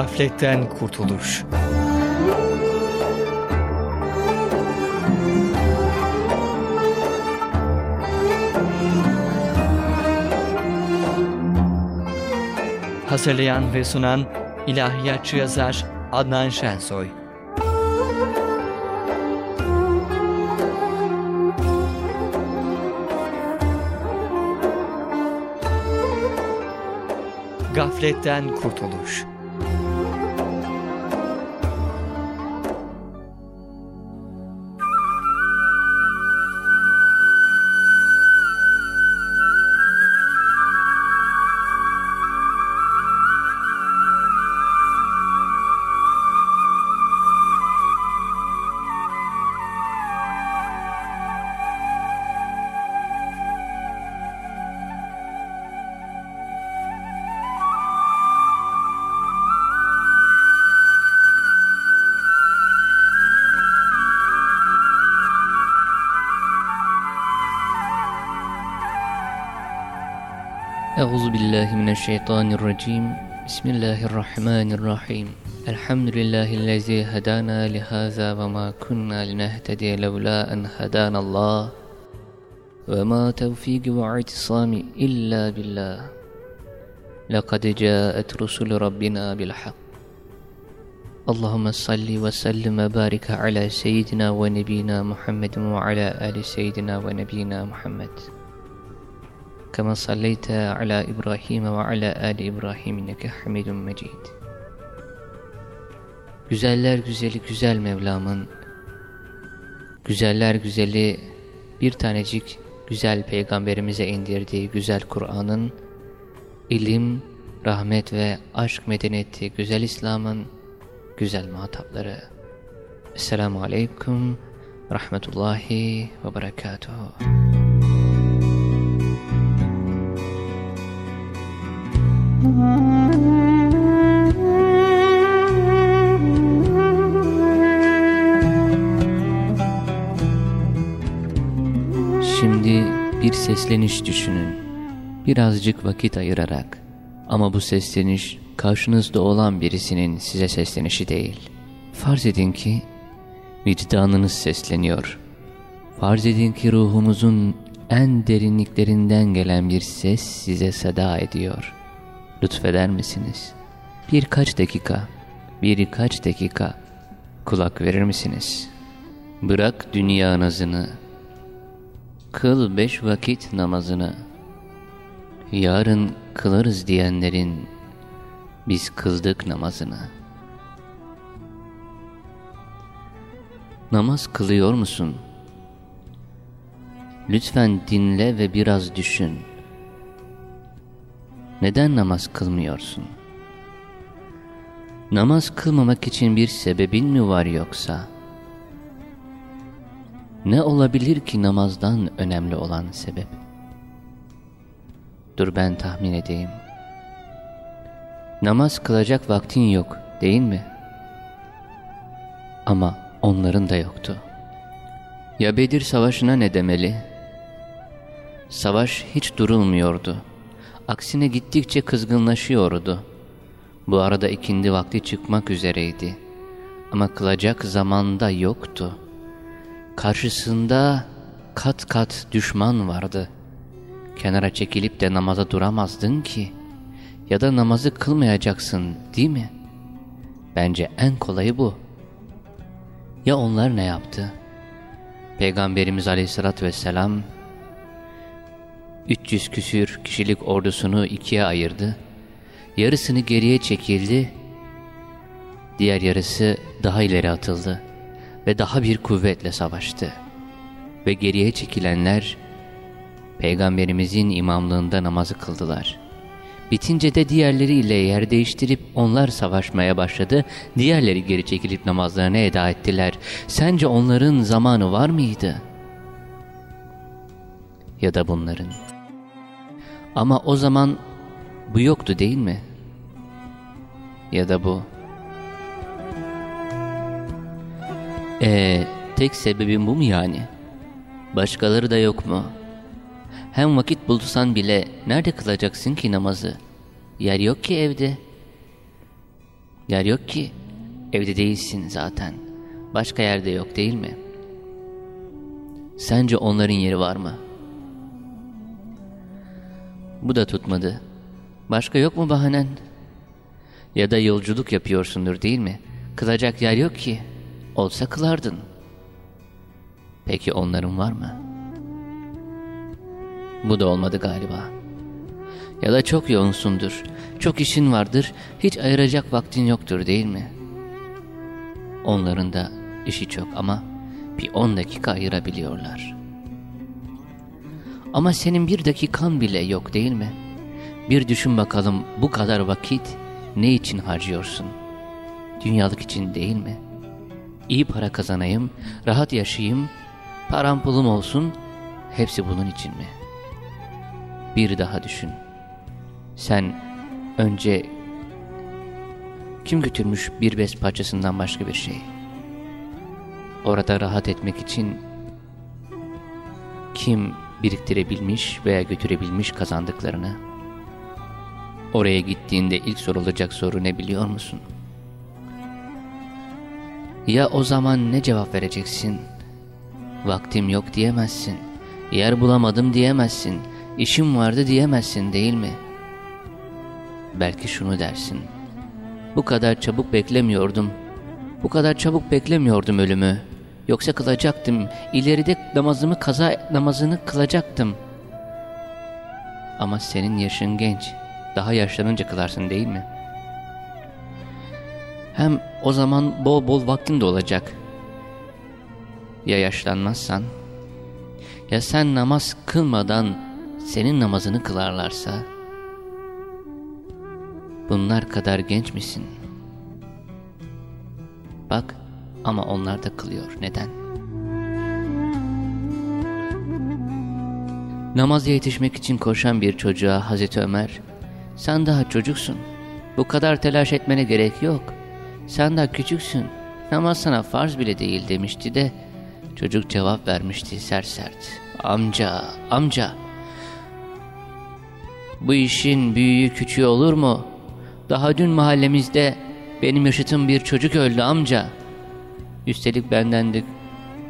Gafletten kurtuluş. Hazırlayan ve sunan ilahiyatçı yazar Adnan Şensoy. Gafletten kurtuluş. أعوذ بالله من الشيطان الرجيم. بسم الله الرحمن الرحيم. الحمد لله الذي هدانا لهذا وما كنا لنهتدي لولا أن هدانا الله. وما توفيق واعتصام إلا بالله. لقد جاءت رسل ربنا بالحق. اللهم صل وسلم وبارك على سيدنا ونبينا محمد وعلى آل سيدنا ونبينا محمد. كما صليت على إبراهيم وعلى آل إبراهيم إنك حميد مجيد Güzeller güzeli güzel Mevlam'ın Güzeller güzeli bir tanecik güzel peygamberimize indirdiği güzel Kur'an'ın ilim, rahmet ve aşk medeniyeti güzel İslam'ın güzel muhatapları. Esselamu Aleyküm Rahmetullahi ve Berekatuhu. Şimdi bir sesleniş düşünün. Birazcık vakit ayırarak. Ama bu sesleniş karşınızda olan birisinin size seslenişi değil. Farz edin ki vicdanınız sesleniyor. Farz edin ki ruhunuzun en derinliklerinden gelen bir ses size seda ediyor. Lütfeder misiniz? Birkaç dakika, birkaç dakika kulak verir misiniz? Bırak dünya nazını, kıl beş vakit namazını. Yarın kılarız diyenlerin biz kıldık namazını. Namaz kılıyor musun? Lütfen dinle ve biraz düşün. Neden namaz kılmıyorsun? Namaz kılmamak için bir sebebin mi var yoksa? Ne olabilir ki namazdan önemli olan sebep? Dur ben tahmin edeyim. Namaz kılacak vaktin yok değil mi? Ama onların da yoktu. Ya Bedir Savaşı'na ne demeli? Savaş hiç durulmuyordu. Aksine gittikçe kızgınlaşıyordu. Bu arada ikindi vakti çıkmak üzereydi. Ama kılacak zamanda yoktu. Karşısında kat kat düşman vardı. Kenara çekilip de namaza duramazdın ki. Ya da namazı kılmayacaksın değil mi? Bence en kolayı bu. Ya onlar ne yaptı? Peygamberimiz aleyhissalatü vesselam 300 küsür kişilik ordusunu ikiye ayırdı. Yarısını geriye çekildi. Diğer yarısı daha ileri atıldı ve daha bir kuvvetle savaştı. Ve geriye çekilenler Peygamberimizin imamlığında namazı kıldılar. Bitince de diğerleriyle yer değiştirip onlar savaşmaya başladı. Diğerleri geri çekilip namazlarını eda ettiler. Sence onların zamanı var mıydı? Ya da bunların? Ama o zaman bu yoktu değil mi? Ya da bu? Ee, tek sebebin bu mu yani? Başkaları da yok mu? Hem vakit bulsan bile nerede kılacaksın ki namazı? Yer yok ki evde. Yer yok ki. Evde değilsin zaten. Başka yerde yok değil mi? Sence onların yeri var mı? Bu da tutmadı. Başka yok mu bahanen? Ya da yolculuk yapıyorsundur değil mi? Kılacak yer yok ki. Olsa kılardın. Peki onların var mı? Bu da olmadı galiba. Ya da çok yoğunsundur. Çok işin vardır. Hiç ayıracak vaktin yoktur değil mi? Onların da işi çok ama bir on dakika ayırabiliyorlar. Ama senin bir dakikan bile yok değil mi? Bir düşün bakalım bu kadar vakit ne için harcıyorsun? Dünyalık için değil mi? İyi para kazanayım, rahat yaşayayım, param pulum olsun, hepsi bunun için mi? Bir daha düşün. Sen önce kim götürmüş bir bez parçasından başka bir şey? Orada rahat etmek için kim biriktirebilmiş veya götürebilmiş kazandıklarını? Oraya gittiğinde ilk sorulacak soru ne biliyor musun? Ya o zaman ne cevap vereceksin? Vaktim yok diyemezsin. Yer bulamadım diyemezsin. İşim vardı diyemezsin değil mi? Belki şunu dersin. Bu kadar çabuk beklemiyordum. Bu kadar çabuk beklemiyordum ölümü. Yoksa kılacaktım. İleride namazımı kaza namazını kılacaktım. Ama senin yaşın genç. Daha yaşlanınca kılarsın değil mi? Hem o zaman bol bol vaktin de olacak. Ya yaşlanmazsan? Ya sen namaz kılmadan senin namazını kılarlarsa? Bunlar kadar genç misin? Bak ama onlar da kılıyor. Neden? Namaza yetişmek için koşan bir çocuğa Hazreti Ömer, sen daha çocuksun. Bu kadar telaş etmene gerek yok. Sen daha küçüksün. Namaz sana farz bile değil demişti de çocuk cevap vermişti sert sert. Amca, amca. Bu işin büyüğü küçüğü olur mu? Daha dün mahallemizde benim yaşıtım bir çocuk öldü amca. Üstelik benden de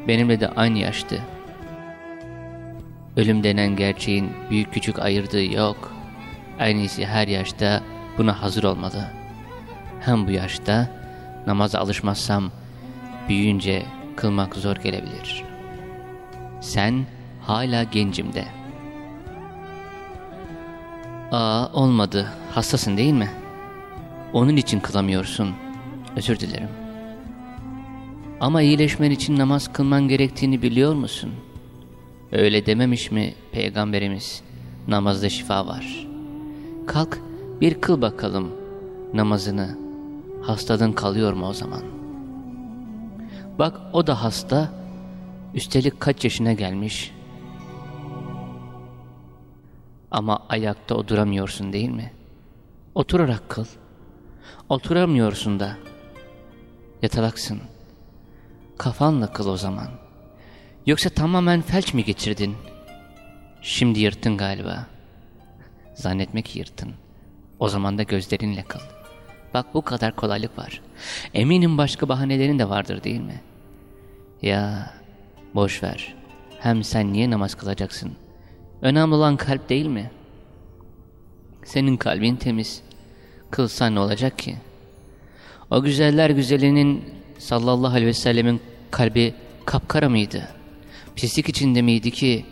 benimle de aynı yaştı. Ölüm denen gerçeğin büyük küçük ayırdığı yok. En iyisi her yaşta buna hazır olmalı. Hem bu yaşta namaza alışmazsam büyüyünce kılmak zor gelebilir. Sen hala gencim de. Aa olmadı. Hastasın değil mi? Onun için kılamıyorsun. Özür dilerim. Ama iyileşmen için namaz kılman gerektiğini biliyor musun? Öyle dememiş mi Peygamberimiz? Namazda şifa var. Kalk bir kıl bakalım namazını. Hastalığın kalıyor mu o zaman? Bak o da hasta. Üstelik kaç yaşına gelmiş. Ama ayakta oturamıyorsun değil mi? Oturarak kıl. Oturamıyorsun da. Yatalaksın. Kafanla kıl o zaman. Yoksa tamamen felç mi geçirdin? Şimdi yırttın galiba. Zannetmek yırttın. O zaman da gözlerinle kıl. Bak bu kadar kolaylık var. Eminim başka bahanelerin de vardır değil mi? Ya boş ver. Hem sen niye namaz kılacaksın? Önemli olan kalp değil mi? Senin kalbin temiz. Kılsan ne olacak ki? O güzeller güzelinin sallallahu aleyhi ve sellemin kalbi kapkara mıydı? Pislik içinde miydi ki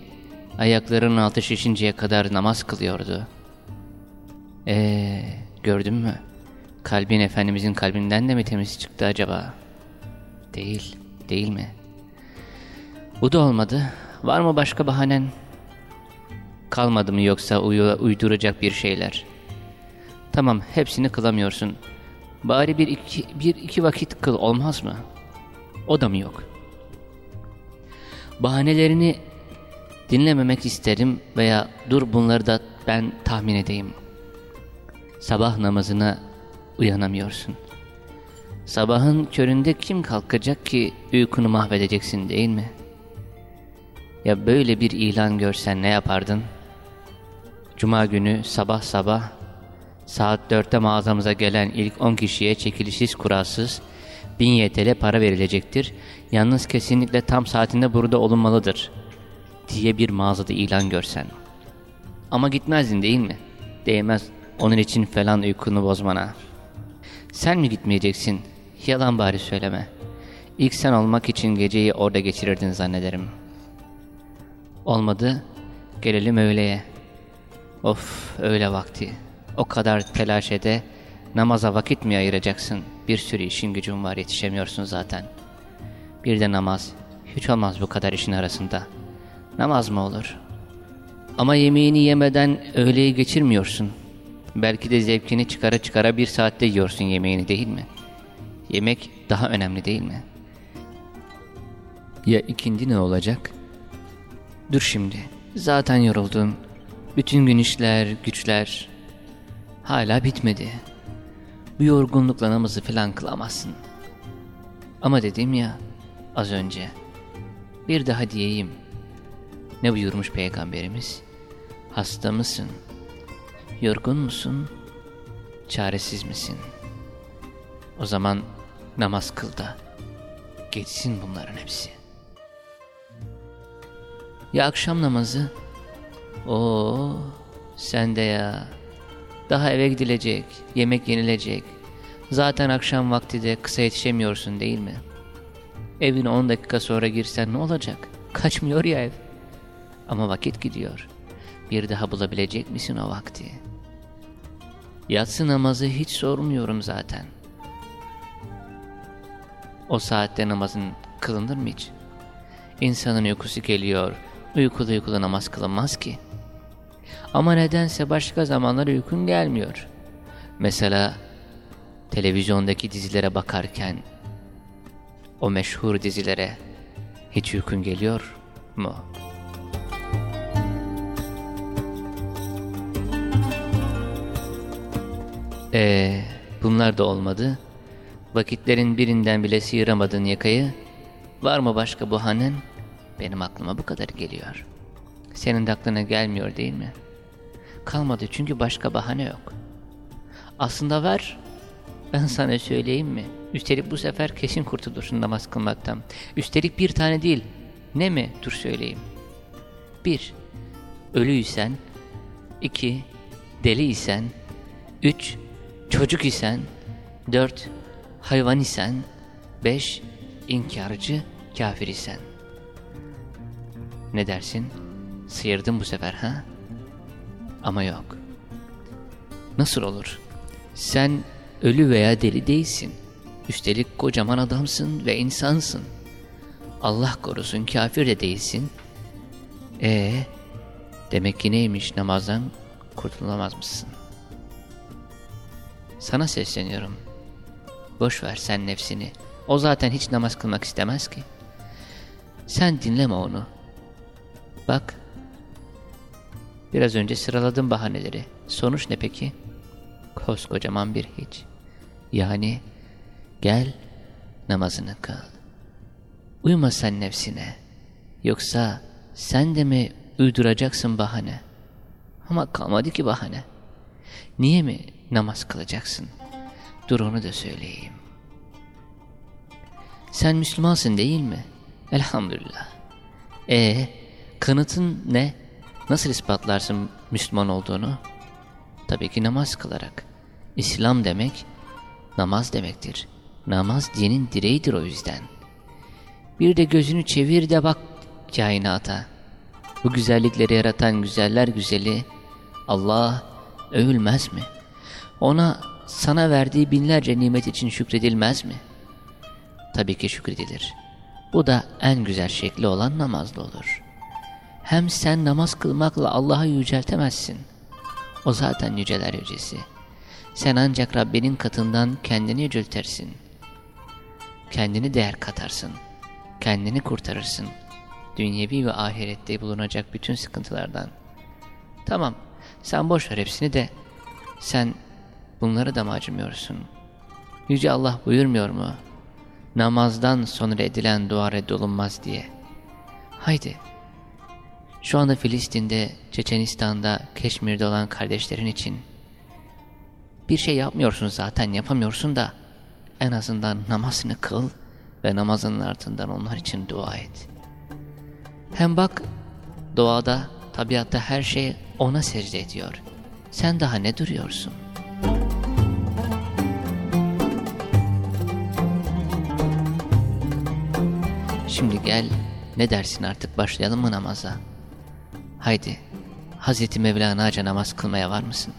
ayaklarının altı şişinceye kadar namaz kılıyordu? Eee gördün mü? Kalbin Efendimizin kalbinden de mi temiz çıktı acaba? Değil, değil mi? Bu da olmadı. Var mı başka bahanen? Kalmadı mı yoksa uyduracak bir şeyler? Tamam, hepsini kılamıyorsun. Bari bir iki, bir iki vakit kıl olmaz mı? O da mı yok? Bahanelerini dinlememek isterim veya dur bunları da ben tahmin edeyim. Sabah namazına uyanamıyorsun. Sabahın köründe kim kalkacak ki uykunu mahvedeceksin değil mi? Ya böyle bir ilan görsen ne yapardın? Cuma günü sabah sabah Saat dörtte mağazamıza gelen ilk 10 kişiye çekilişsiz kuralsız 1000 YTL para verilecektir. Yalnız kesinlikle tam saatinde burada olunmalıdır diye bir mağazada ilan görsen. Ama gitmezdin değil mi? Değmez onun için falan uykunu bozmana. Sen mi gitmeyeceksin? Yalan bari söyleme. İlk sen olmak için geceyi orada geçirirdin zannederim. Olmadı, gelelim öğleye. Of öğle vakti. O kadar telaş ede, namaza vakit mi ayıracaksın? Bir sürü işin gücün var yetişemiyorsun zaten. Bir de namaz. Hiç olmaz bu kadar işin arasında. Namaz mı olur? Ama yemeğini yemeden öğleyi geçirmiyorsun. Belki de zevkini çıkara çıkara bir saatte yiyorsun yemeğini değil mi? Yemek daha önemli değil mi? Ya ikindi ne olacak? Dur şimdi. Zaten yoruldun. Bütün gün işler, güçler. Hala bitmedi. Bu yorgunlukla namazı falan kılamazsın. Ama dedim ya az önce. Bir daha diyeyim. Ne buyurmuş peygamberimiz? Hasta mısın? Yorgun musun? Çaresiz misin? O zaman namaz kıl da geçsin bunların hepsi. Ya akşam namazı? Oo, sen de ya. Daha eve gidilecek, yemek yenilecek. Zaten akşam vakti de kısa yetişemiyorsun değil mi? Evine 10 dakika sonra girsen ne olacak? Kaçmıyor ya ev. Ama vakit gidiyor. Bir daha bulabilecek misin o vakti? Yatsı namazı hiç sormuyorum zaten. O saatte namazın kılınır mı hiç? İnsanın uykusu geliyor, uykulu uykulu namaz kılınmaz ki. Ama nedense başka zamanlar uykun gelmiyor. Mesela televizyondaki dizilere bakarken o meşhur dizilere hiç uykun geliyor mu? Ee, bunlar da olmadı. Vakitlerin birinden bile sıyıramadın yakayı. Var mı başka bahanen? Benim aklıma bu kadar geliyor. Senin de aklına gelmiyor değil mi? Kalmadı çünkü başka bahane yok. Aslında var. Ben sana söyleyeyim mi? Üstelik bu sefer kesin kurtulursun namaz kılmaktan. Üstelik bir tane değil. Ne mi? Dur söyleyeyim. Bir, ölüysen. iki, deli isen. Üç, çocuk isen. Dört, hayvan isen. Beş, inkarcı, kafir isen. Ne dersin? Sıyırdım bu sefer ha? Ama yok. Nasıl olur? Sen ölü veya deli değilsin. Üstelik kocaman adamsın ve insansın. Allah korusun kafir de değilsin. Ee, demek ki neymiş namazdan kurtulamaz mısın? Sana sesleniyorum. Boş ver sen nefsini. O zaten hiç namaz kılmak istemez ki. Sen dinleme onu. Bak. Biraz önce sıraladım bahaneleri. Sonuç ne peki? Koskocaman bir hiç. Yani gel namazını kıl. Uyma sen nefsine. Yoksa sen de mi uyduracaksın bahane? Ama kalmadı ki bahane. Niye mi namaz kılacaksın? Dur onu da söyleyeyim. Sen Müslümansın değil mi? Elhamdülillah. E kanıtın ne? Nasıl ispatlarsın Müslüman olduğunu? Tabii ki namaz kılarak. İslam demek namaz demektir. Namaz dinin direğidir o yüzden. Bir de gözünü çevir de bak kainata. Bu güzellikleri yaratan güzeller güzeli Allah övülmez mi? Ona sana verdiği binlerce nimet için şükredilmez mi? Tabii ki şükredilir. Bu da en güzel şekli olan namazlı olur. Hem sen namaz kılmakla Allah'ı yüceltemezsin. O zaten yüceler yücesi. Sen ancak Rabbinin katından kendini yüceltersin. Kendini değer katarsın. Kendini kurtarırsın. Dünyevi ve ahirette bulunacak bütün sıkıntılardan. Tamam, sen boş ver hepsini de. Sen bunları da mı acımıyorsun? Yüce Allah buyurmuyor mu? Namazdan sonra edilen dua reddolunmaz diye. Haydi. Şu anda Filistin'de, Çeçenistan'da, Keşmir'de olan kardeşlerin için Bir şey yapmıyorsun zaten yapamıyorsun da en azından namazını kıl ve namazın ardından onlar için dua et. Hem bak doğada, tabiatta her şey ona secde ediyor. Sen daha ne duruyorsun? Şimdi gel, ne dersin artık başlayalım mı namaza? Haydi, Hazreti Mevlana'ca namaz kılmaya var mısın?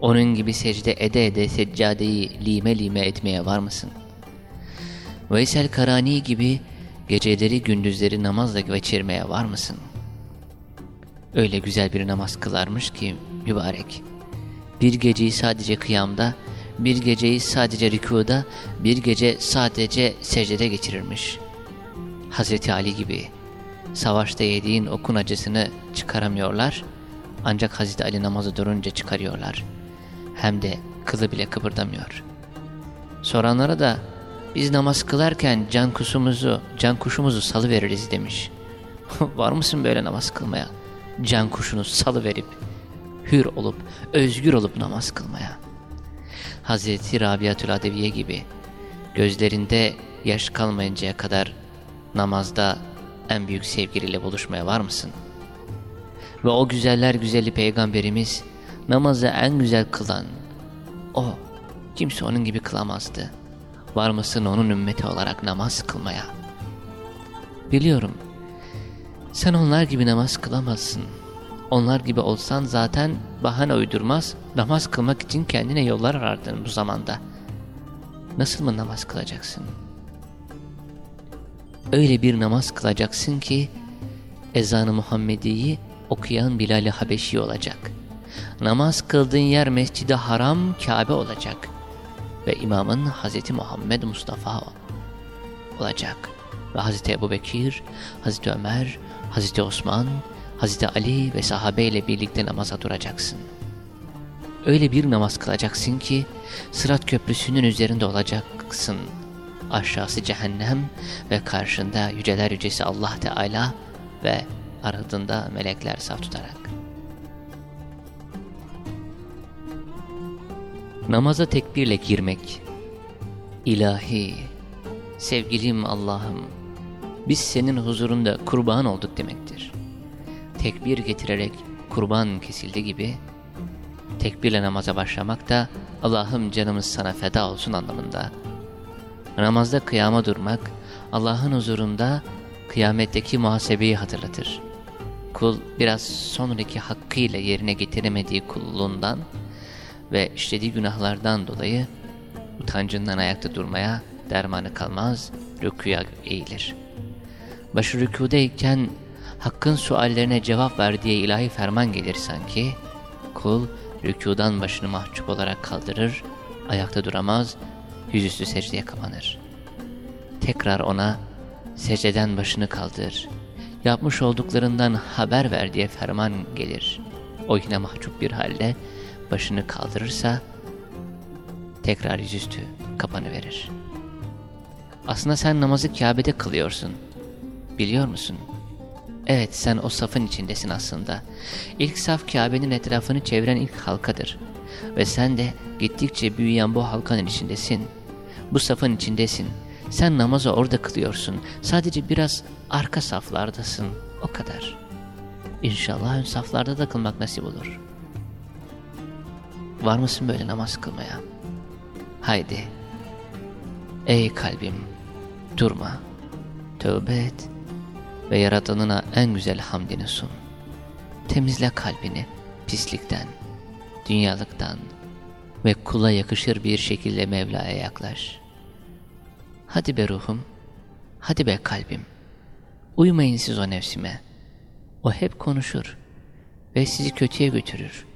Onun gibi secde ede ede seccadeyi lime lime etmeye var mısın? Veysel Karani gibi geceleri gündüzleri namazla geçirmeye var mısın? Öyle güzel bir namaz kılarmış ki mübarek. Bir geceyi sadece kıyamda, bir geceyi sadece rükuda, bir gece sadece secdede geçirirmiş. Hazreti Ali gibi savaşta yediğin okun acısını çıkaramıyorlar, ancak Hazreti Ali namazı durunca çıkarıyorlar. Hem de kılı bile kıpırdamıyor. Soranlara da biz namaz kılarken can kuşumuzu, can kuşumuzu salı veririz demiş. Var mısın böyle namaz kılmaya? Can kuşunu salı verip hür olup özgür olup namaz kılmaya. Hazreti Rabiatül Adeviye gibi gözlerinde yaş kalmayıncaya kadar namazda en büyük sevgiliyle buluşmaya var mısın? Ve o güzeller güzeli peygamberimiz namazı en güzel kılan o. Kimse onun gibi kılamazdı. Var mısın onun ümmeti olarak namaz kılmaya? Biliyorum. Sen onlar gibi namaz kılamazsın. Onlar gibi olsan zaten bahane uydurmaz, namaz kılmak için kendine yollar arardın bu zamanda. Nasıl mı namaz kılacaksın? Öyle bir namaz kılacaksın ki, ezanı Muhammedi'yi okuyan Bilal-i Habeşi olacak. Namaz kıldığın yer Mescid-i Haram Kabe olacak. Ve imamın Hz. Muhammed Mustafa olacak. Ve Hz. Ebu Bekir, Hz. Ömer, Hz. Osman, Hz. Ali ve sahabe ile birlikte namaza duracaksın. Öyle bir namaz kılacaksın ki Sırat Köprüsü'nün üzerinde olacaksın. Aşağısı cehennem ve karşında yüceler yücesi Allah Teala ve aradığında melekler saf tutarak. Namaza tekbirle girmek. İlahi, sevgilim Allah'ım, biz senin huzurunda kurban olduk demektir. Tekbir getirerek kurban kesildi gibi, tekbirle namaza başlamak da Allah'ım canımız sana feda olsun anlamında. Namazda kıyama durmak, Allah'ın huzurunda kıyametteki muhasebeyi hatırlatır. Kul biraz sonraki hakkıyla yerine getiremediği kulluğundan ve işlediği günahlardan dolayı utancından ayakta durmaya dermanı kalmaz, rükuya eğilir. Başı rükudeyken hakkın suallerine cevap ver ilahi ferman gelir sanki, kul rükudan başını mahcup olarak kaldırır, ayakta duramaz, yüzüstü secdeye kapanır. Tekrar ona secdeden başını kaldır, yapmış olduklarından haber ver diye ferman gelir. O yine mahcup bir halde başını kaldırırsa tekrar yüzüstü kapanı verir. Aslında sen namazı Kabe'de kılıyorsun. Biliyor musun? Evet sen o safın içindesin aslında. İlk saf Kabe'nin etrafını çeviren ilk halkadır. Ve sen de gittikçe büyüyen bu halkanın içindesin. Bu safın içindesin. Sen namazı orada kılıyorsun. Sadece biraz arka saflardasın. O kadar. İnşallah ön saflarda da kılmak nasip olur. Var mısın böyle namaz kılmaya? Haydi. Ey kalbim, durma. Tövbe et ve Yaradanına en güzel hamdini sun. Temizle kalbini pislikten, dünyalıktan ve kula yakışır bir şekilde Mevla'ya yaklaş. Hadi be ruhum, hadi be kalbim. Uymayın siz o nefsime. O hep konuşur ve sizi kötüye götürür.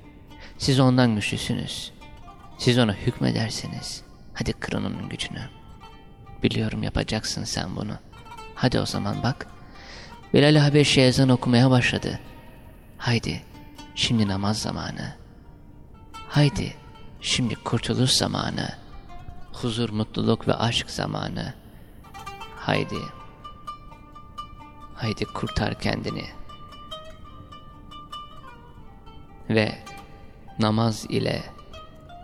Siz ondan güçlüsünüz. Siz ona hükmedersiniz. Hadi kırın onun gücünü. Biliyorum yapacaksın sen bunu. Hadi o zaman bak. Bilal Habeşi ezan okumaya başladı. Haydi, şimdi namaz zamanı. Haydi, şimdi kurtuluş zamanı. Huzur, mutluluk ve aşk zamanı. Haydi, haydi kurtar kendini. Ve namaz ile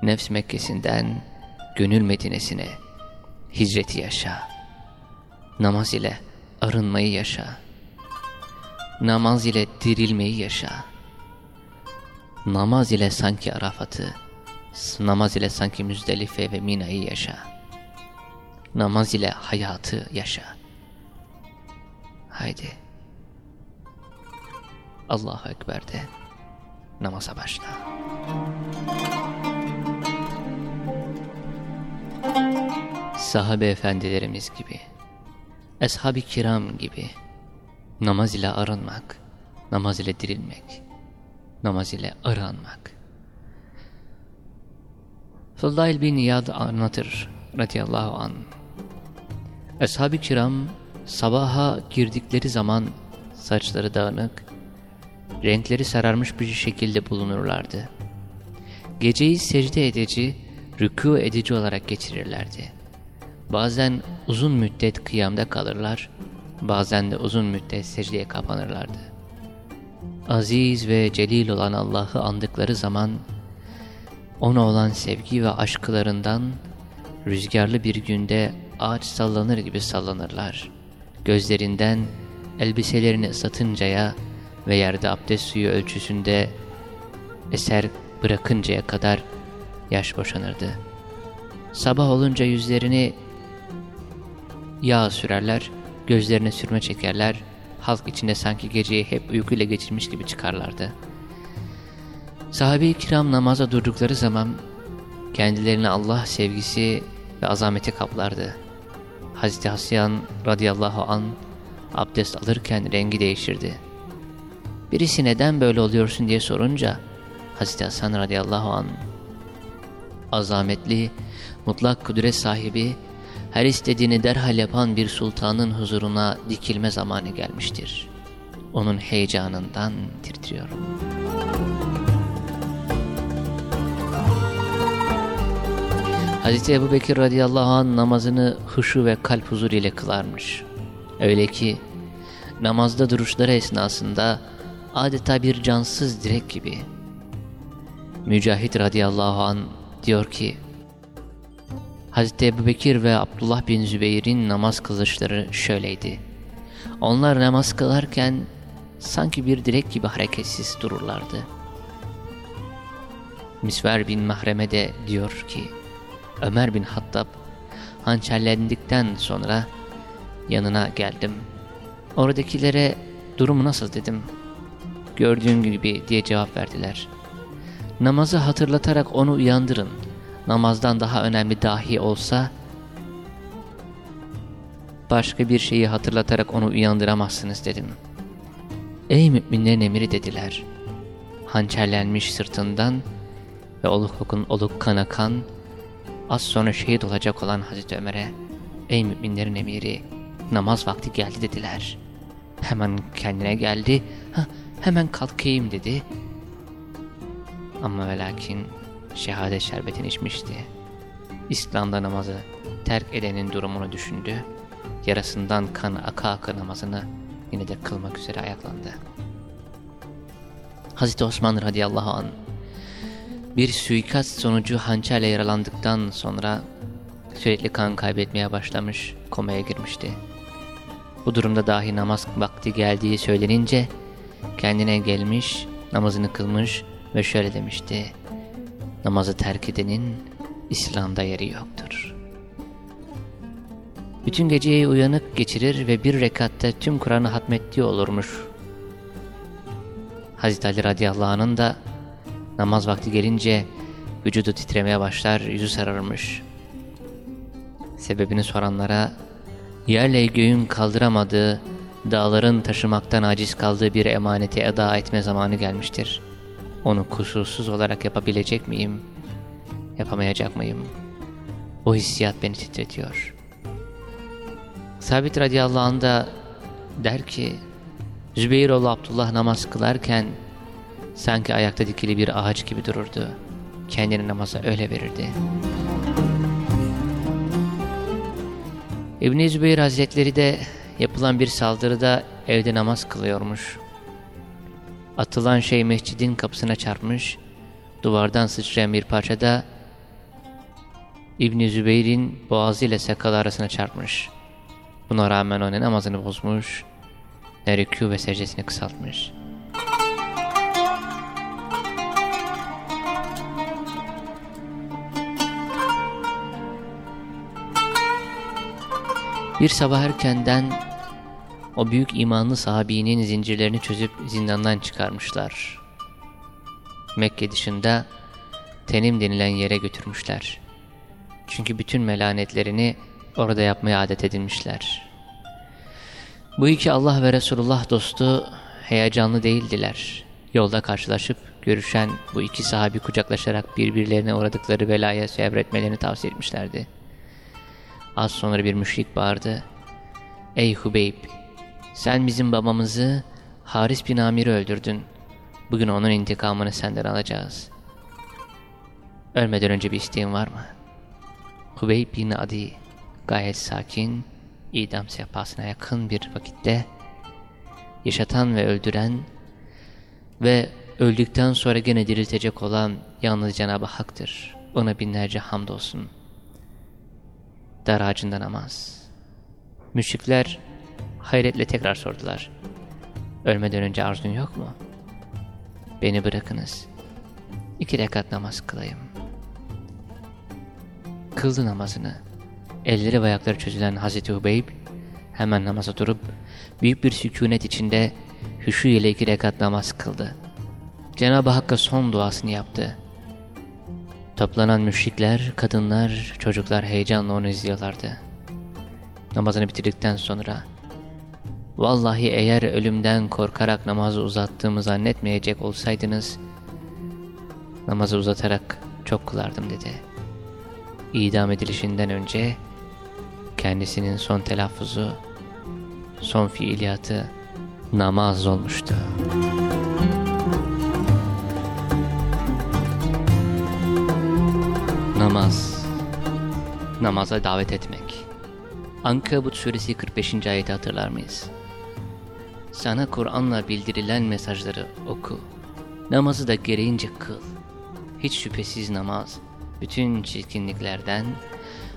nefs Mekke'sinden gönül Medine'sine hicreti yaşa. Namaz ile arınmayı yaşa. Namaz ile dirilmeyi yaşa. Namaz ile sanki Arafat'ı, namaz ile sanki Müzdelife ve Mina'yı yaşa. Namaz ile hayatı yaşa. Haydi. Allahu Ekber de namaza başla. Sahabe efendilerimiz gibi, ashab-ı kiram gibi namaz ile arınmak, namaz ile dirilmek, namaz ile aranmak. Fıdail bin Niyad anlatır radıyallahu an. Ashab-ı kiram sabaha girdikleri zaman saçları dağınık, renkleri sararmış bir şekilde bulunurlardı. Geceyi secde edici, rükû edici olarak geçirirlerdi. Bazen uzun müddet kıyamda kalırlar, bazen de uzun müddet secdeye kapanırlardı. Aziz ve celil olan Allah'ı andıkları zaman, ona olan sevgi ve aşklarından rüzgarlı bir günde ağaç sallanır gibi sallanırlar. Gözlerinden elbiselerini ıslatıncaya ve yerde abdest suyu ölçüsünde eser bırakıncaya kadar yaş boşanırdı. Sabah olunca yüzlerini yağ sürerler, gözlerine sürme çekerler, halk içinde sanki geceyi hep uykuyla geçirmiş gibi çıkarlardı. Sahabe-i kiram namaza durdukları zaman kendilerini Allah sevgisi ve azameti kaplardı. Hazreti Hasyan radıyallahu an abdest alırken rengi değişirdi. Birisi neden böyle oluyorsun diye sorunca Hazreti Hasan radıyallahu an azametli, mutlak kudret sahibi, her istediğini derhal yapan bir sultanın huzuruna dikilme zamanı gelmiştir. Onun heyecanından titriyorum. Hz. Ebu Bekir radıyallahu anh namazını huşu ve kalp huzur ile kılarmış. Öyle ki namazda duruşları esnasında adeta bir cansız direk gibi. Mücahit radıyallahu an diyor ki, Hz. Ebu Bekir ve Abdullah bin Zübeyir'in namaz kılışları şöyleydi. Onlar namaz kılarken sanki bir direk gibi hareketsiz dururlardı. Misver bin Mahreme de diyor ki, Ömer bin Hattab hançerlendikten sonra yanına geldim. Oradakilere durumu nasıl dedim. Gördüğün gibi diye cevap verdiler. Namazı hatırlatarak onu uyandırın. Namazdan daha önemli dahi olsa başka bir şeyi hatırlatarak onu uyandıramazsınız dedim. Ey müminlerin emiri dediler. Hançerlenmiş sırtından ve oluk okun oluk kana kan az sonra şehit olacak olan Hazreti Ömer'e ey müminlerin emiri namaz vakti geldi dediler. Hemen kendine geldi. Hemen kalkayım dedi. Ama ve lakin şehadet şerbetini içmişti. İslam'da namazı terk edenin durumunu düşündü. Yarasından kan aka aka namazını yine de kılmak üzere ayaklandı. Hazreti Osman radıyallahu an bir suikast sonucu hançerle yaralandıktan sonra sürekli kan kaybetmeye başlamış, komaya girmişti. Bu durumda dahi namaz vakti geldiği söylenince kendine gelmiş, namazını kılmış ve şöyle demişti. Namazı terk edenin İslam'da yeri yoktur. Bütün geceyi uyanık geçirir ve bir rekatta tüm Kur'an'ı hatmettiği olurmuş. Hazreti Ali radıyallahu da namaz vakti gelince vücudu titremeye başlar, yüzü sararmış. Sebebini soranlara yerle göğün kaldıramadığı, dağların taşımaktan aciz kaldığı bir emaneti eda etme zamanı gelmiştir. Onu kusursuz olarak yapabilecek miyim? Yapamayacak mıyım? O hissiyat beni titretiyor. Sabit radıyallahu anh da der ki, Zübeyir Abdullah namaz kılarken sanki ayakta dikili bir ağaç gibi dururdu. Kendini namaza öyle verirdi. İbn-i Zübeyir Hazretleri de yapılan bir saldırıda evde namaz kılıyormuş. Atılan şey mescidin kapısına çarpmış, duvardan sıçrayan bir parça da İbni Zübeyir'in boğazı ile sakalı arasına çarpmış. Buna rağmen o ne namazını bozmuş, ne rükû ve secdesini kısaltmış. Bir sabah erkenden o büyük imanlı sahabinin zincirlerini çözüp zindandan çıkarmışlar. Mekke dışında Tenim denilen yere götürmüşler. Çünkü bütün melanetlerini orada yapmaya adet edinmişler. Bu iki Allah ve Resulullah dostu heyecanlı değildiler. Yolda karşılaşıp görüşen bu iki sahabi kucaklaşarak birbirlerine uğradıkları belaya sabretmelerini tavsiye etmişlerdi. Az sonra bir müşrik bağırdı. Ey Hubeyb! Sen bizim babamızı Haris bin Amir'i öldürdün. Bugün onun intikamını senden alacağız. Ölmeden önce bir isteğin var mı? Hubeyb bin Adi gayet sakin, idam sehpasına yakın bir vakitte yaşatan ve öldüren ve öldükten sonra gene diriltecek olan yalnız Cenab-ı Hak'tır. Ona binlerce hamdolsun. Dar ağacında namaz. Müşrikler hayretle tekrar sordular. Ölmeden önce arzun yok mu? Beni bırakınız. İki rekat namaz kılayım. Kıldı namazını. Elleri ve ayakları çözülen Hazreti Hubeyb hemen namaza durup büyük bir sükunet içinde hüşü ile iki rekat namaz kıldı. Cenab-ı Hakk'a son duasını yaptı. Toplanan müşrikler, kadınlar, çocuklar heyecanla onu izliyorlardı. Namazını bitirdikten sonra Vallahi eğer ölümden korkarak namazı uzattığımı zannetmeyecek olsaydınız namazı uzatarak çok kılardım dedi. İdam edilişinden önce kendisinin son telaffuzu, son fiiliyatı namaz olmuştu. Namaz Namaza davet etmek Ankabut suresi 45. ayeti hatırlar mıyız? Sana Kur'an'la bildirilen mesajları oku. Namazı da gereğince kıl. Hiç şüphesiz namaz, bütün çirkinliklerden,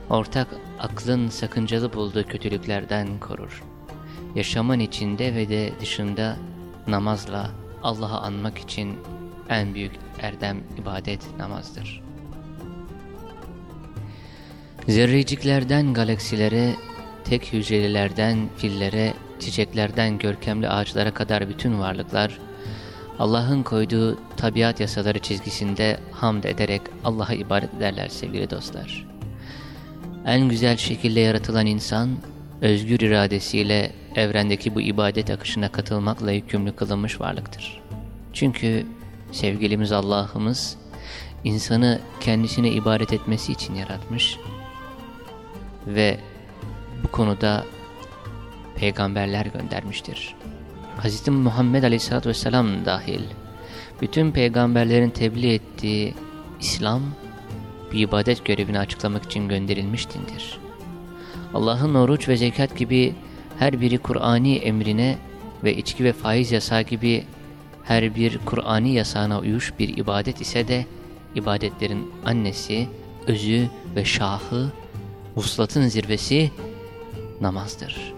ortak aklın sakıncalı bulduğu kötülüklerden korur. Yaşamın içinde ve de dışında namazla Allah'ı anmak için en büyük erdem ibadet namazdır. Zerreciklerden galaksilere, tek hücrelilerden fillere, çiçeklerden görkemli ağaçlara kadar bütün varlıklar, Allah'ın koyduğu tabiat yasaları çizgisinde hamd ederek Allah'a ibadet ederler sevgili dostlar. En güzel şekilde yaratılan insan, özgür iradesiyle evrendeki bu ibadet akışına katılmakla yükümlü kılınmış varlıktır. Çünkü sevgilimiz Allah'ımız, insanı kendisine ibadet etmesi için yaratmış ve bu konuda peygamberler göndermiştir. Hz. Muhammed Aleyhisselatü Vesselam dahil bütün peygamberlerin tebliğ ettiği İslam bir ibadet görevini açıklamak için gönderilmiş dindir. Allah'ın oruç ve zekat gibi her biri Kur'ani emrine ve içki ve faiz yasağı gibi her bir Kur'ani yasağına uyuş bir ibadet ise de ibadetlerin annesi, özü ve şahı, vuslatın zirvesi namazdır.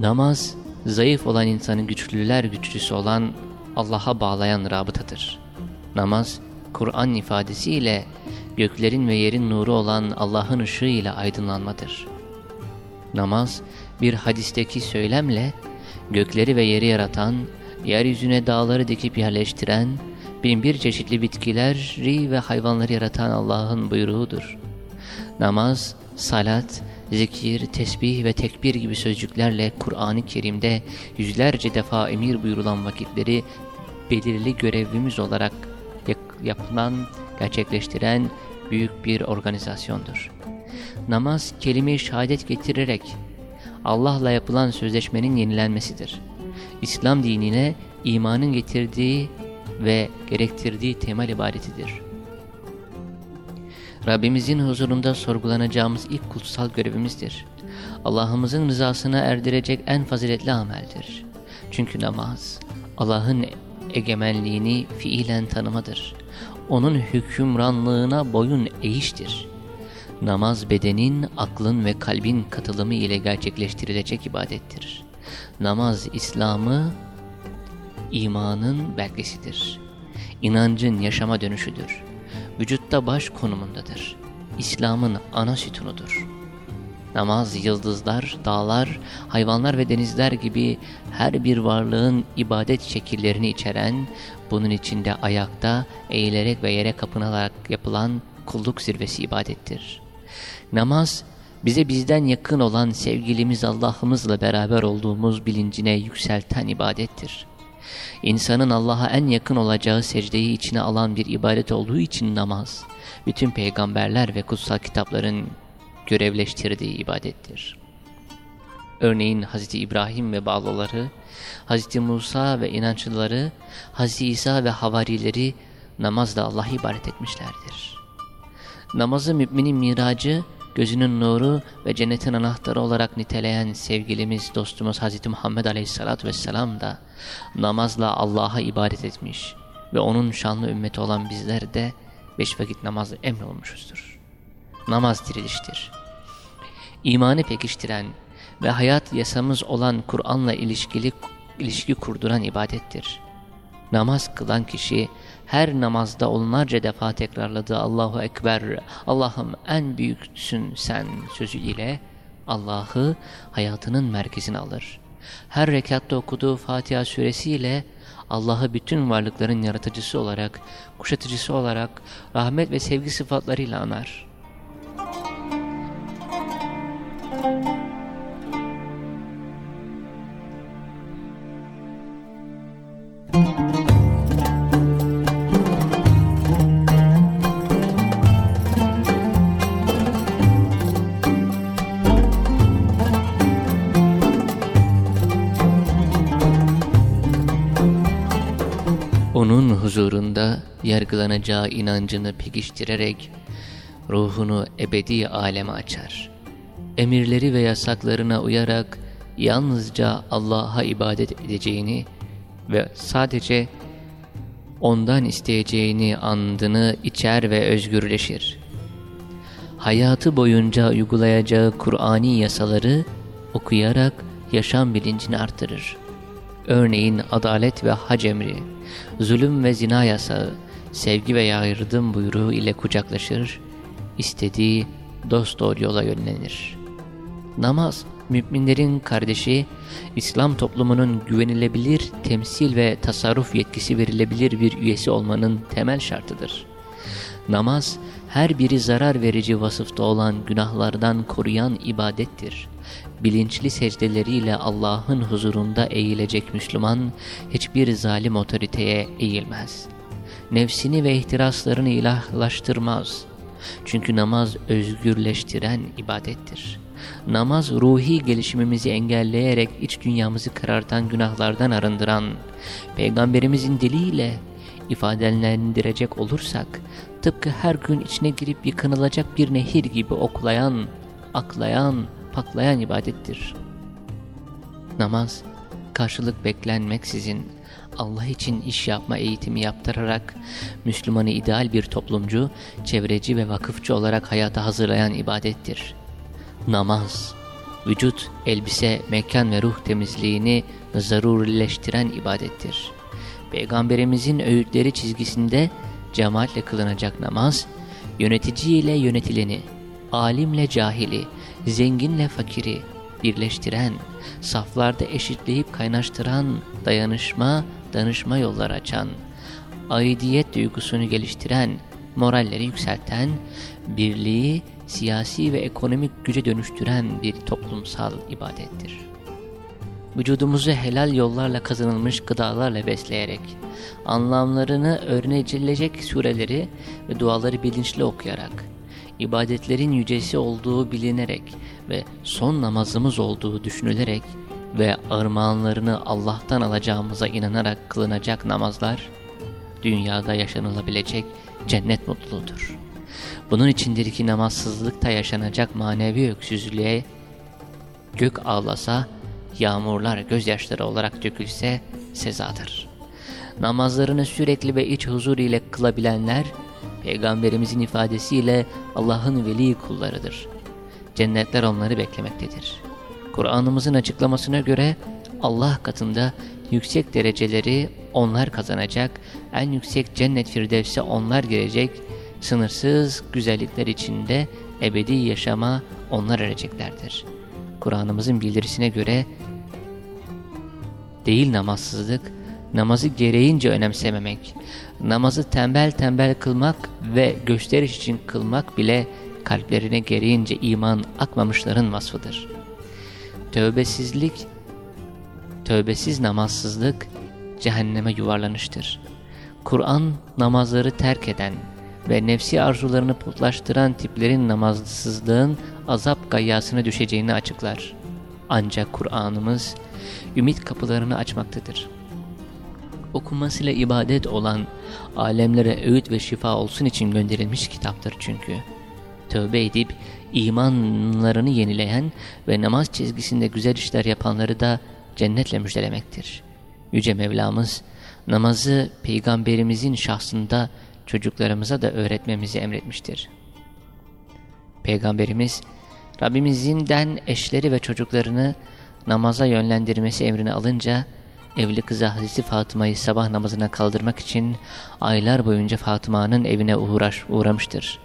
Namaz, zayıf olan insanın güçlüler güçlüsü olan Allah'a bağlayan rabıtadır. Namaz, Kur'an ifadesiyle göklerin ve yerin nuru olan Allah'ın ışığı ile aydınlanmadır. Namaz, bir hadisteki söylemle gökleri ve yeri yaratan, yeryüzüne dağları dikip yerleştiren, binbir çeşitli bitkileri ve hayvanları yaratan Allah'ın buyruğudur. Namaz, salat, zikir, tesbih ve tekbir gibi sözcüklerle Kur'an-ı Kerim'de yüzlerce defa emir buyurulan vakitleri belirli görevimiz olarak yapılan, gerçekleştiren büyük bir organizasyondur. Namaz, kelime-i şehadet getirerek Allah'la yapılan sözleşmenin yenilenmesidir. İslam dinine imanın getirdiği ve gerektirdiği temel ibadetidir. Rabbimizin huzurunda sorgulanacağımız ilk kutsal görevimizdir. Allah'ımızın rızasına erdirecek en faziletli ameldir. Çünkü namaz, Allah'ın egemenliğini fiilen tanımadır. Onun hükümranlığına boyun eğiştir. Namaz bedenin, aklın ve kalbin katılımı ile gerçekleştirilecek ibadettir. Namaz İslam'ı imanın belgesidir. İnancın yaşama dönüşüdür. Vücutta baş konumundadır. İslam'ın ana sütunudur. Namaz, yıldızlar, dağlar, hayvanlar ve denizler gibi her bir varlığın ibadet şekillerini içeren, bunun içinde ayakta, eğilerek ve yere kapınarak yapılan kulluk zirvesi ibadettir. Namaz, bize bizden yakın olan sevgilimiz Allah'ımızla beraber olduğumuz bilincine yükselten ibadettir. İnsanın Allah'a en yakın olacağı secdeyi içine alan bir ibadet olduğu için namaz, bütün peygamberler ve kutsal kitapların görevleştirdiği ibadettir. Örneğin Hz. İbrahim ve bağlıları, Hz. Musa ve inançlıları, Hz. İsa ve havarileri namazla Allah'a ibadet etmişlerdir. Namazı müminin miracı, gözünün nuru ve cennetin anahtarı olarak niteleyen sevgilimiz dostumuz Hz. Muhammed Aleyhisselatü Vesselam da namazla Allah'a ibadet etmiş ve onun şanlı ümmeti olan bizler de beş vakit namazı emrolmuşuzdur. Namaz diriliştir. İmanı pekiştiren ve hayat yasamız olan Kur'an'la ilişkili ilişki kurduran ibadettir. Namaz kılan kişi her namazda onlarca defa tekrarladığı Allahu Ekber, Allah'ım en büyüksün sen sözü ile Allah'ı hayatının merkezine alır. Her rekatta okuduğu Fatiha suresiyle Allah'ı bütün varlıkların yaratıcısı olarak, kuşatıcısı olarak, rahmet ve sevgi sıfatlarıyla anar. Onun yargılanacağı inancını pekiştirerek ruhunu ebedi aleme açar. Emirleri ve yasaklarına uyarak yalnızca Allah'a ibadet edeceğini ve sadece ondan isteyeceğini andını içer ve özgürleşir. Hayatı boyunca uygulayacağı Kur'ani yasaları okuyarak yaşam bilincini artırır. Örneğin adalet ve hac emri, zulüm ve zina yasağı, sevgi ve yardım buyruğu ile kucaklaşır, istediği dost doğru yola yönlenir. Namaz, müminlerin kardeşi, İslam toplumunun güvenilebilir temsil ve tasarruf yetkisi verilebilir bir üyesi olmanın temel şartıdır. Namaz, her biri zarar verici vasıfta olan günahlardan koruyan ibadettir. Bilinçli secdeleriyle Allah'ın huzurunda eğilecek Müslüman, hiçbir zalim otoriteye eğilmez. Nefsini ve ihtiraslarını ilahlaştırmaz. Çünkü namaz özgürleştiren ibadettir. Namaz ruhi gelişimimizi engelleyerek iç dünyamızı karartan günahlardan arındıran, Peygamberimizin diliyle ifadelendirecek olursak, tıpkı her gün içine girip yıkanılacak bir nehir gibi oklayan, aklayan, paklayan ibadettir. Namaz, karşılık beklenmeksizin Allah için iş yapma eğitimi yaptırarak Müslümanı ideal bir toplumcu, çevreci ve vakıfçı olarak hayata hazırlayan ibadettir. Namaz, vücut, elbise, mekan ve ruh temizliğini zarurileştiren ibadettir. Peygamberimizin öğütleri çizgisinde cemaatle kılınacak namaz, yönetici ile yönetileni, alimle cahili, zenginle fakiri birleştiren, saflarda eşitleyip kaynaştıran, dayanışma, danışma yolları açan, aidiyet duygusunu geliştiren, moralleri yükselten, birliği siyasi ve ekonomik güce dönüştüren bir toplumsal ibadettir. Vücudumuzu helal yollarla kazanılmış gıdalarla besleyerek, anlamlarını öğrenilecek sureleri ve duaları bilinçli okuyarak, ibadetlerin yücesi olduğu bilinerek ve son namazımız olduğu düşünülerek ve armağanlarını Allah'tan alacağımıza inanarak kılınacak namazlar, dünyada yaşanılabilecek cennet mutluluğudur. Bunun içindir ki namazsızlıkta yaşanacak manevi öksüzlüğe gök ağlasa, yağmurlar gözyaşları olarak dökülse sezadır. Namazlarını sürekli ve iç huzur ile kılabilenler, Peygamberimizin ifadesiyle Allah'ın veli kullarıdır. Cennetler onları beklemektedir. Kur'an'ımızın açıklamasına göre Allah katında yüksek dereceleri onlar kazanacak, en yüksek cennet firdevse onlar girecek, sınırsız güzellikler içinde ebedi yaşama onlar ereceklerdir. Kur'an'ımızın bildirisine göre değil namazsızlık, namazı gereğince önemsememek, namazı tembel tembel kılmak ve gösteriş için kılmak bile kalplerine gereğince iman akmamışların vasfıdır. Tövbesizlik, tövbesiz namazsızlık cehenneme yuvarlanıştır. Kur'an namazları terk eden ve nefsi arzularını putlaştıran tiplerin namazsızlığın azap gayyasına düşeceğini açıklar. Ancak Kur'an'ımız ümit kapılarını açmaktadır. Okumasıyla ibadet olan alemlere öğüt ve şifa olsun için gönderilmiş kitaptır çünkü. Tövbe edip imanlarını yenileyen ve namaz çizgisinde güzel işler yapanları da cennetle müjdelemektir. Yüce Mevlamız namazı peygamberimizin şahsında çocuklarımıza da öğretmemizi emretmiştir. Peygamberimiz Rabbimizinden eşleri ve çocuklarını namaza yönlendirmesi emrini alınca evli kızı Hazreti Fatıma'yı sabah namazına kaldırmak için aylar boyunca Fatıma'nın evine uğraş, uğramıştır.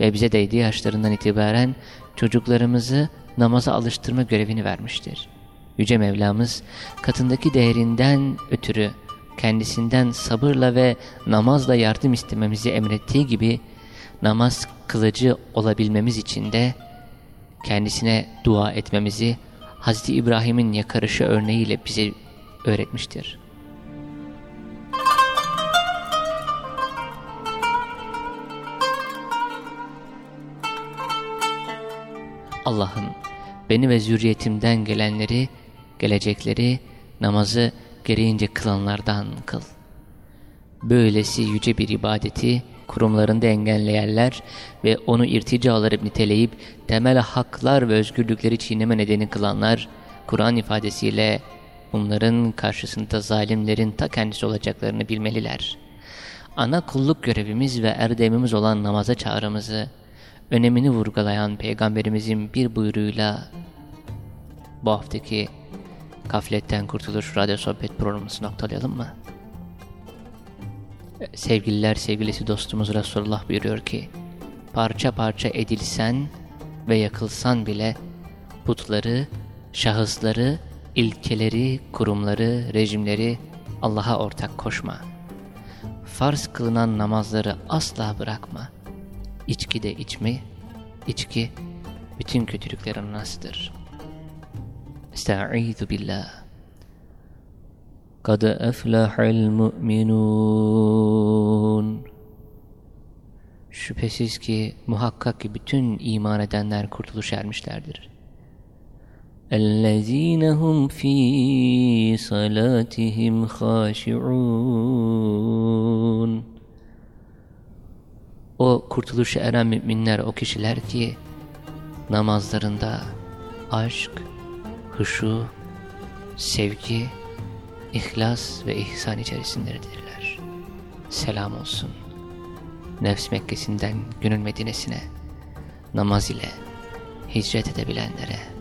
Ve bize değdiği yaşlarından itibaren çocuklarımızı namaza alıştırma görevini vermiştir. Yüce Mevlamız katındaki değerinden ötürü kendisinden sabırla ve namazla yardım istememizi emrettiği gibi namaz kılıcı olabilmemiz için de kendisine dua etmemizi Hz. İbrahim'in yakarışı örneğiyle bize öğretmiştir. Allah'ım beni ve zürriyetimden gelenleri, gelecekleri, namazı gereğince kılanlardan kıl. Böylesi yüce bir ibadeti kurumlarında engelleyenler ve onu irtica alıp niteleyip temel haklar ve özgürlükleri çiğneme nedeni kılanlar, Kur'an ifadesiyle bunların karşısında zalimlerin ta kendisi olacaklarını bilmeliler. Ana kulluk görevimiz ve erdemimiz olan namaza çağrımızı, önemini vurgulayan Peygamberimizin bir buyruğuyla bu haftaki Gafletten Kurtuluş Radyo Sohbet programımızı noktalayalım mı? Sevgililer sevgilisi dostumuz Resulullah buyuruyor ki, parça parça edilsen ve yakılsan bile putları, şahısları, ilkeleri, kurumları, rejimleri Allah'a ortak koşma. Farz kılınan namazları asla bırakma. İçki de içme, içki bütün kötülüklerin anasıdır. Estaizu billah. Kad eflahal mu'minun. Şüphesiz ki muhakkak ki bütün iman edenler kurtuluş ermişlerdir. اَلَّذ۪ينَ هُمْ ف۪ي صَلَاتِهِمْ خَاشِعُونَ O kurtuluşa eren müminler o kişiler ki namazlarında aşk, huşu, sevgi, ihlas ve ihsan içerisindedirler. Selam olsun. Nefs Mekkesi'nden gönül Medine'sine namaz ile hicret edebilenlere.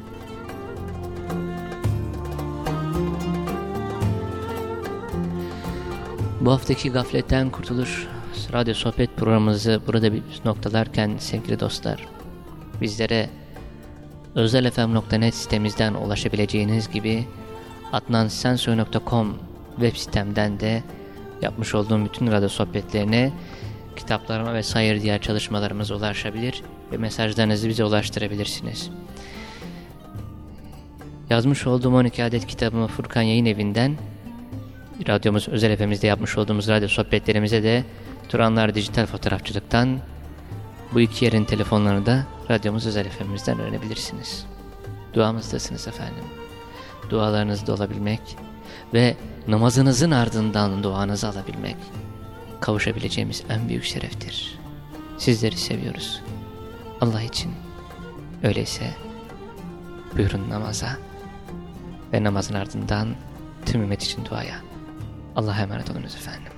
Bu haftaki gafletten kurtuluş radyo sohbet programımızı burada bir noktalarken sevgili dostlar bizlere özelfm.net sitemizden ulaşabileceğiniz gibi adnansensoy.com web sitemden de yapmış olduğum bütün radyo sohbetlerine, kitaplarıma ve sair diğer çalışmalarımıza ulaşabilir ve mesajlarınızı bize ulaştırabilirsiniz. Yazmış olduğum 12 adet kitabımı Furkan Yayın Evi'nden, radyomuz özel efemizde yapmış olduğumuz radyo sohbetlerimize de Turanlar Dijital Fotoğrafçılık'tan bu iki yerin telefonlarını da radyomuz özel efemizden öğrenebilirsiniz. Duamızdasınız efendim. Dualarınızda olabilmek ve namazınızın ardından duanızı alabilmek kavuşabileceğimiz en büyük şereftir. Sizleri seviyoruz. Allah için. Öyleyse buyurun namaza ve namazın ardından tüm ümmet için duaya. Allah'a emanet olunuz efendim.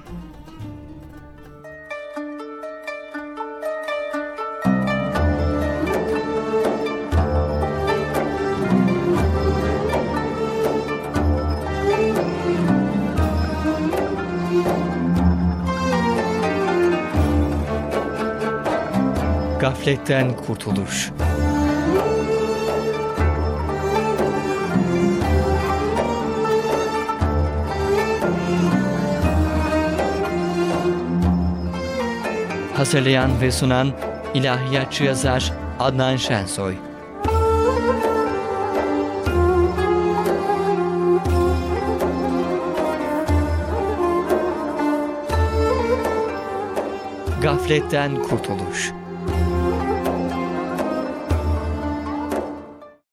Gafletten kurtuluş. Hazırlayan ve sunan ilahiyatçı yazar Adnan Şensoy. Gafletten kurtuluş.